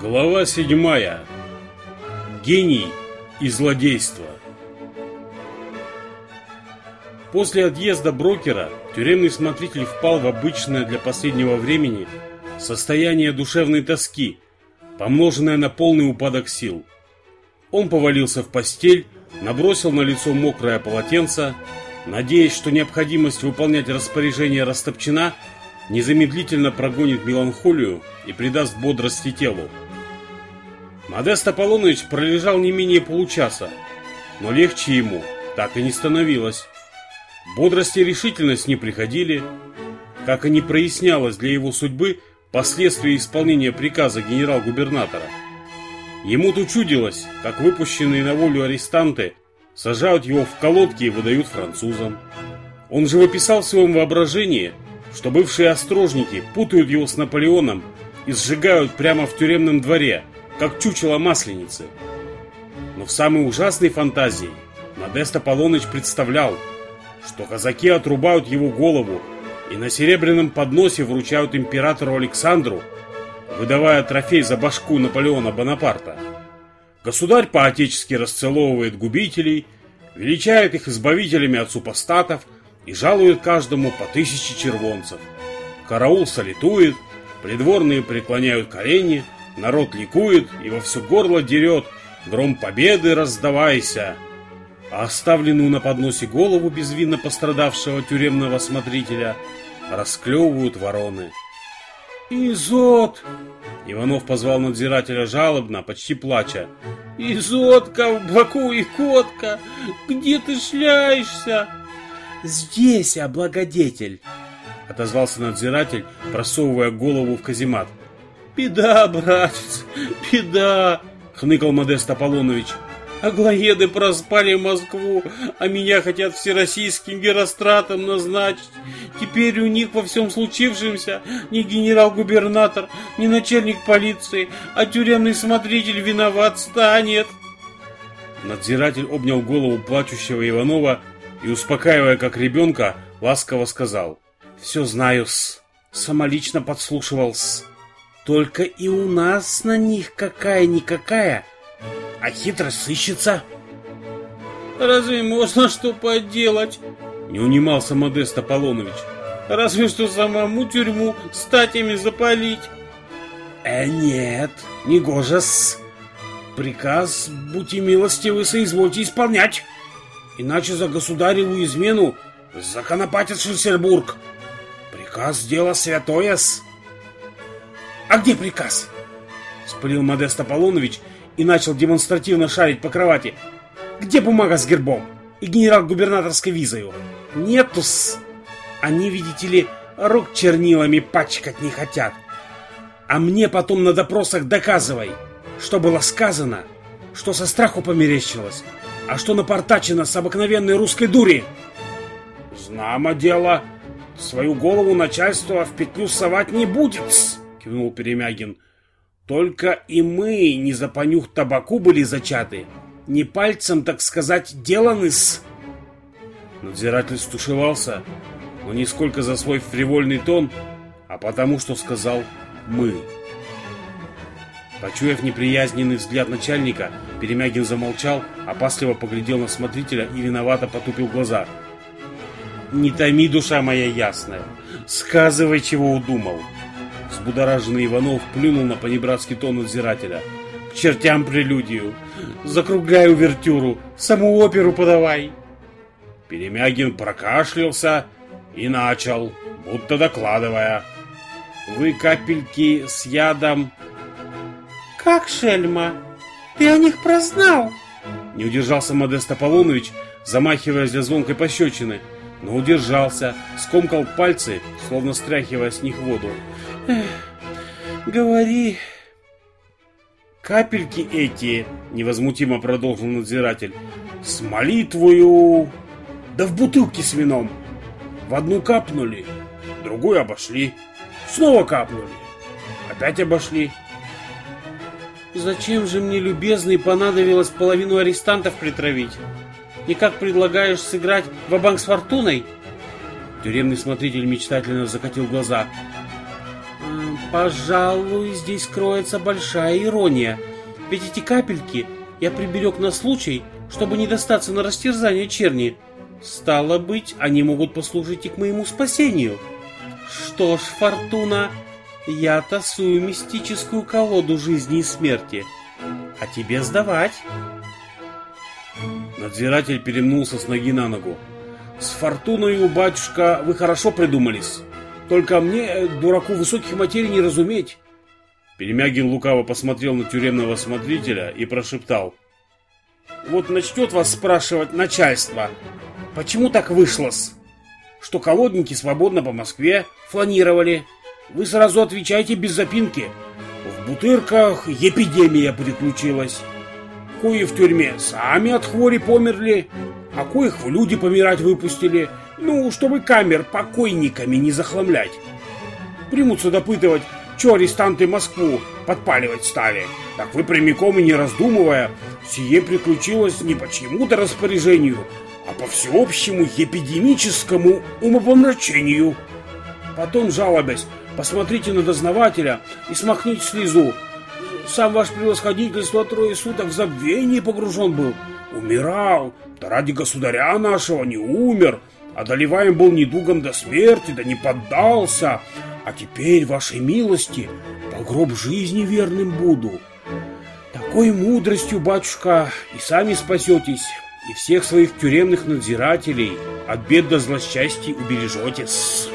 Глава седьмая. Гений и злодейство. После отъезда брокера тюремный смотритель впал в обычное для последнего времени состояние душевной тоски, помноженное на полный упадок сил. Он повалился в постель, набросил на лицо мокрое полотенце, надеясь, что необходимость выполнять распоряжение растопчена, незамедлительно прогонит меланхолию и придаст бодрости телу. Модест Аполлоныч пролежал не менее получаса, но легче ему так и не становилось. Бодрость и решительность не приходили, как и не прояснялось для его судьбы последствия исполнения приказа генерал-губернатора. Ему тут чудилось, как выпущенные на волю арестанты сажают его в колодки и выдают французам. Он же выписал в своем воображении, что бывшие острожники путают его с Наполеоном и сжигают прямо в тюремном дворе, как чучело масленицы. Но в самой ужасной фантазии Модест Аполлоныч представлял, что казаки отрубают его голову и на серебряном подносе вручают императору Александру, выдавая трофей за башку Наполеона Бонапарта. Государь по-отечески расцеловывает губителей, величает их избавителями от супостатов и жалует каждому по тысяче червонцев. Караул салютует, придворные преклоняют колени, народ ликует и во все горло дерет «Гром победы раздавайся!» а оставленную на подносе голову безвинно пострадавшего тюремного смотрителя расклевывают вороны. «Изот!» Иванов позвал надзирателя жалобно, почти плача. «Изотка в боку и котка! Где ты шляешься?» «Здесь, облагодетель!» Отозвался надзиратель, просовывая голову в каземат. «Беда, братец, беда!» Хныкал Модест Аполлонович. Аглоеды проспали Москву, а меня хотят всероссийским геростратом назначить. Теперь у них во всем случившемся не генерал-губернатор, не начальник полиции, а тюремный смотритель виноват станет. Надзиратель обнял голову плачущего Иванова и, успокаивая как ребенка, ласково сказал. «Все знаю-с, самолично подслушивал-с. Только и у нас на них какая-никакая а хитрость сыщется. Разве можно что поделать? Не унимался Модест Аполлонович. Разве что самому тюрьму статьями запалить. Э, нет, не гожес. Приказ, будьте милостивы, соизвольте исполнять. Иначе за государеву измену законопатит Шерсербург. Приказ дело святое-с. А где приказ? Спылил Модест Аполлонович и начал демонстративно шарить по кровати. «Где бумага с гербом? И генерал-губернаторской визою?» «Нету-с! Они, видите ли, рук чернилами пачкать не хотят. А мне потом на допросах доказывай, что было сказано, что со страху померещилось, а что напортачено с обыкновенной русской дури». «Знамо дело, свою голову начальство в петлю совать не будет кивнул Перемягин. Только и мы не за понюх табаку были зачаты, не пальцем, так сказать, деланы-с. Надзиратель стушевался, но не сколько за свой фривольный тон, а потому, что сказал «мы». Почуяв неприязненный взгляд начальника, Перемягин замолчал, опасливо поглядел на смотрителя и виновато потупил глаза. «Не томи, душа моя ясная, сказывай, чего удумал». Взбудораженный Иванов плюнул на понебратский тон надзирателя. «К чертям прелюдию! Закругляй увертюру! Саму оперу подавай!» Перемягин прокашлялся и начал, будто докладывая. «Вы капельки с ядом...» «Как, шельма? Ты о них прознал?» Не удержался Модест Аполлонович, замахиваясь для звонкой пощечины, но удержался, скомкал пальцы, словно стряхивая с них воду. Говори. Капельки эти, невозмутимо продолжил надзиратель, с молитвою, да в бутылке с вином. В одну капнули, другую обошли, снова капнули, опять обошли. Зачем же мне, любезный, понадобилось половину арестантов притравить? И как предлагаешь сыграть в банк с фортуной? Тюремный смотритель мечтательно закатил глаза. Пожалуй, здесь кроется большая ирония. Ведь эти капельки я приберег на случай, чтобы не достаться на растерзание черни. Стало быть, они могут послужить и к моему спасению. Что ж, Фортуна, я тасую мистическую колоду жизни и смерти. А тебе сдавать? Надзиратель перемнулся с ноги на ногу. С Фортуной, батюшка, вы хорошо придумались. Только мне, дураку высоких материй, не разуметь. Перемягин лукаво посмотрел на тюремного смотрителя и прошептал. Вот начнет вас спрашивать начальство, почему так вышло-с? Что колодники свободно по Москве фланировали. Вы сразу отвечайте без запинки. В Бутырках эпидемия приключилась. Кои в тюрьме сами от хвори померли, а коих в люди помирать выпустили, ну, чтобы камер покойниками не захламлять. Примутся допытывать, что арестанты Москву подпаливать стали. Так вы прямиком и не раздумывая, сие приключилось не по чьему-то распоряжению, а по всеобщему эпидемическому умопомрачению. Потом, жалобясь, посмотрите на дознавателя и смахните слезу. Сам ваш превосходительство трое суток в забвении погружен был. Умирал, да ради государя нашего не умер, одолеваем был недугом до смерти, да не поддался. А теперь, вашей милости, по гроб жизни верным буду. Такой мудростью, батюшка, и сами спасетесь, и всех своих тюремных надзирателей от бед до злосчастий убережетесь.